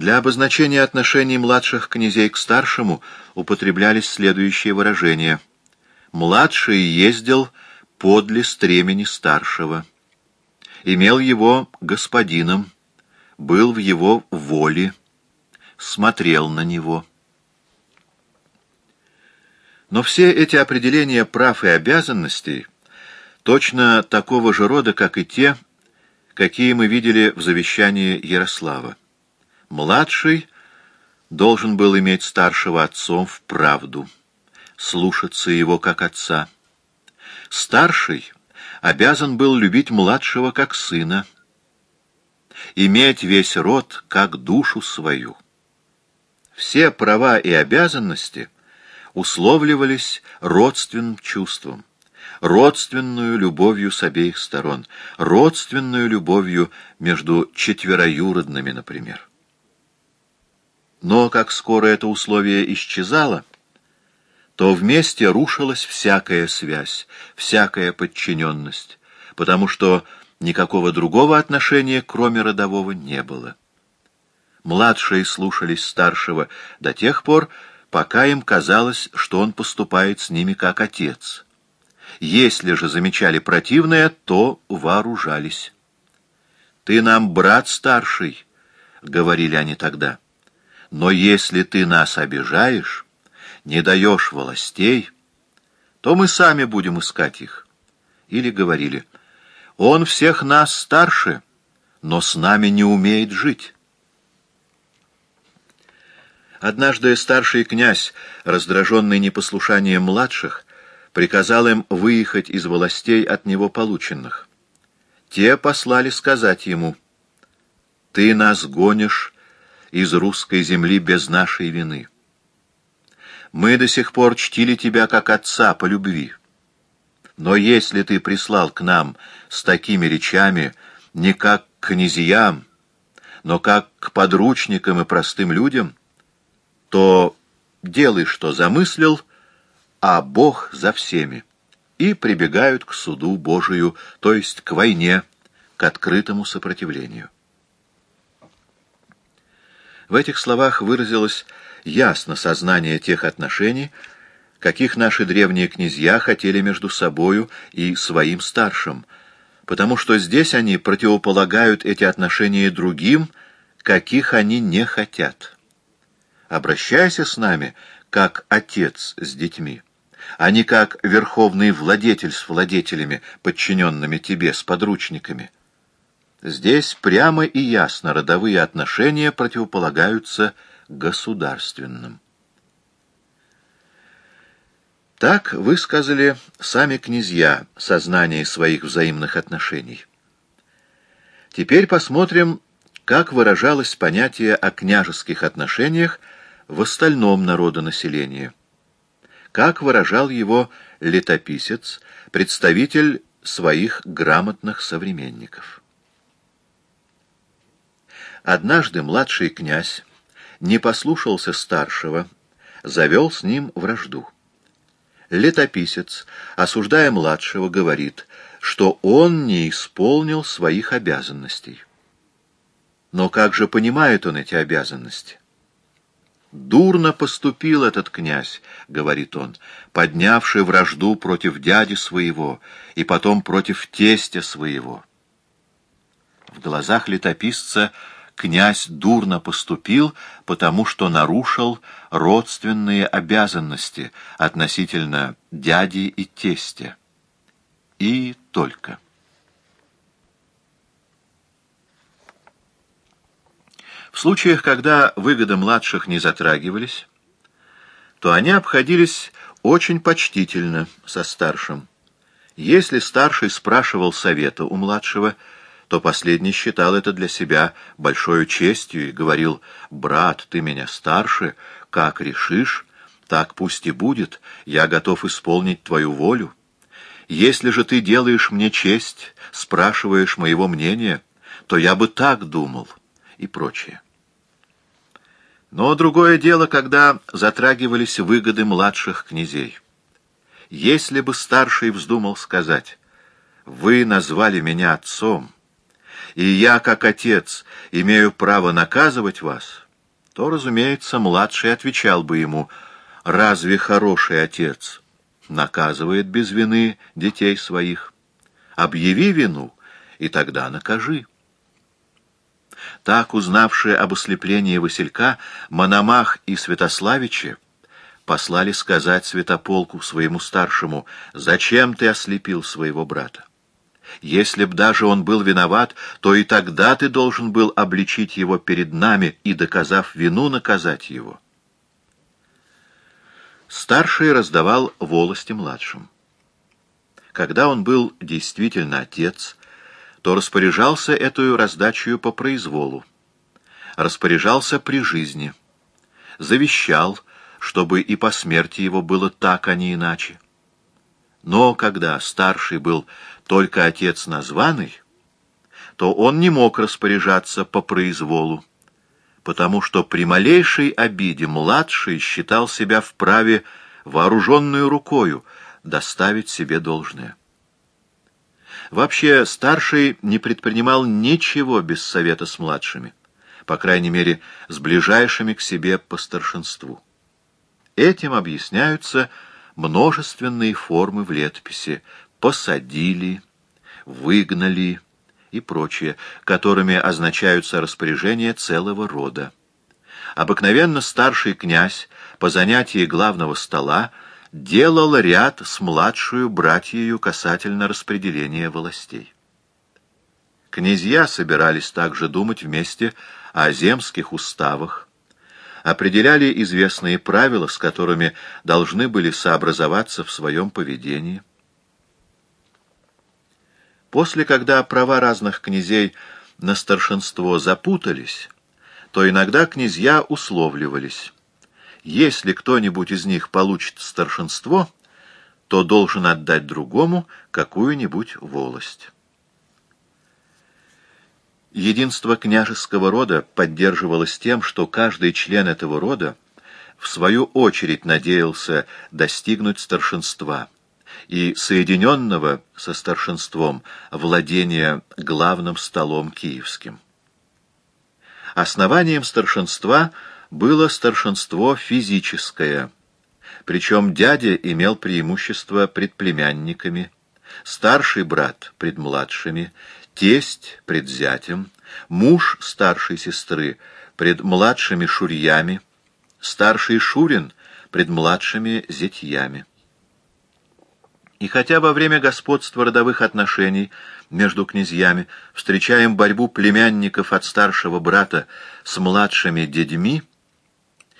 Для обозначения отношений младших князей к старшему употреблялись следующие выражения. «Младший ездил подле стремени старшего, имел его господином, был в его воле, смотрел на него». Но все эти определения прав и обязанностей точно такого же рода, как и те, какие мы видели в завещании Ярослава. Младший должен был иметь старшего отцом в правду, слушаться его как отца. Старший обязан был любить младшего как сына, иметь весь род как душу свою. Все права и обязанности условливались родственным чувством родственную любовью с обеих сторон, родственную любовью между четвероюродными, например. Но как скоро это условие исчезало, то вместе рушилась всякая связь, всякая подчиненность, потому что никакого другого отношения, кроме родового, не было. Младшие слушались старшего до тех пор, пока им казалось, что он поступает с ними как отец. Если же замечали противное, то вооружались. «Ты нам брат старший», — говорили они тогда. Но если ты нас обижаешь, не даешь властей, то мы сами будем искать их. Или говорили, он всех нас старше, но с нами не умеет жить. Однажды старший князь, раздраженный непослушанием младших, приказал им выехать из властей от него полученных. Те послали сказать ему, «Ты нас гонишь из русской земли без нашей вины. Мы до сих пор чтили тебя как отца по любви. Но если ты прислал к нам с такими речами не как к князьям, но как к подручникам и простым людям, то делай, что замыслил, а Бог за всеми, и прибегают к суду Божию, то есть к войне, к открытому сопротивлению. В этих словах выразилось ясно сознание тех отношений, каких наши древние князья хотели между собою и своим старшим, потому что здесь они противополагают эти отношения другим, каких они не хотят. Обращайся с нами, как отец с детьми, а не как верховный владетель с владетелями, подчиненными тебе, с подручниками. Здесь прямо и ясно родовые отношения противополагаются государственным. Так высказали сами князья сознание своих взаимных отношений. Теперь посмотрим, как выражалось понятие о княжеских отношениях в остальном народонаселении. Как выражал его летописец, представитель своих грамотных современников. Однажды младший князь не послушался старшего, завел с ним вражду. Летописец, осуждая младшего, говорит, что он не исполнил своих обязанностей. Но как же понимает он эти обязанности? «Дурно поступил этот князь», — говорит он, поднявший вражду против дяди своего и потом против тестя своего. В глазах летописца князь дурно поступил, потому что нарушил родственные обязанности относительно дяди и тестя. И только. В случаях, когда выгоды младших не затрагивались, то они обходились очень почтительно со старшим. Если старший спрашивал совета у младшего, то последний считал это для себя большой честью и говорил, «Брат, ты меня старше, как решишь, так пусть и будет, я готов исполнить твою волю. Если же ты делаешь мне честь, спрашиваешь моего мнения, то я бы так думал» и прочее. Но другое дело, когда затрагивались выгоды младших князей. Если бы старший вздумал сказать, «Вы назвали меня отцом», и я, как отец, имею право наказывать вас, то, разумеется, младший отвечал бы ему, «Разве хороший отец наказывает без вины детей своих? Объяви вину, и тогда накажи». Так, узнавшие об ослеплении Василька, Мономах и Святославичи послали сказать Святополку, своему старшему, «Зачем ты ослепил своего брата? Если б даже он был виноват, то и тогда ты должен был обличить его перед нами и, доказав вину, наказать его». Старший раздавал волости младшим. Когда он был действительно отец, то распоряжался эту раздачу по произволу, распоряжался при жизни, завещал, чтобы и по смерти его было так, а не иначе. Но когда старший был только отец названный, то он не мог распоряжаться по произволу, потому что при малейшей обиде младший считал себя вправе вооруженную рукою доставить себе должное. Вообще, старший не предпринимал ничего без совета с младшими, по крайней мере, с ближайшими к себе по старшинству. Этим объясняются множественные формы в летописи «посадили», «выгнали» и прочее, которыми означаются распоряжения целого рода. Обыкновенно старший князь по занятии главного стола делал ряд с младшую братьею касательно распределения властей. Князья собирались также думать вместе о земских уставах, определяли известные правила, с которыми должны были сообразоваться в своем поведении. После, когда права разных князей на старшинство запутались, то иногда князья условливались. Если кто-нибудь из них получит старшинство, то должен отдать другому какую-нибудь волость. Единство княжеского рода поддерживалось тем, что каждый член этого рода в свою очередь надеялся достигнуть старшинства и соединенного со старшинством владения главным столом киевским. Основанием старшинства – было старшинство физическое, причем дядя имел преимущество пред племянниками, старший брат пред младшими, тесть пред зятем, муж старшей сестры пред младшими шурьями, старший шурин пред младшими зятьями. И хотя во время господства родовых отношений между князьями встречаем борьбу племянников от старшего брата с младшими дедьми,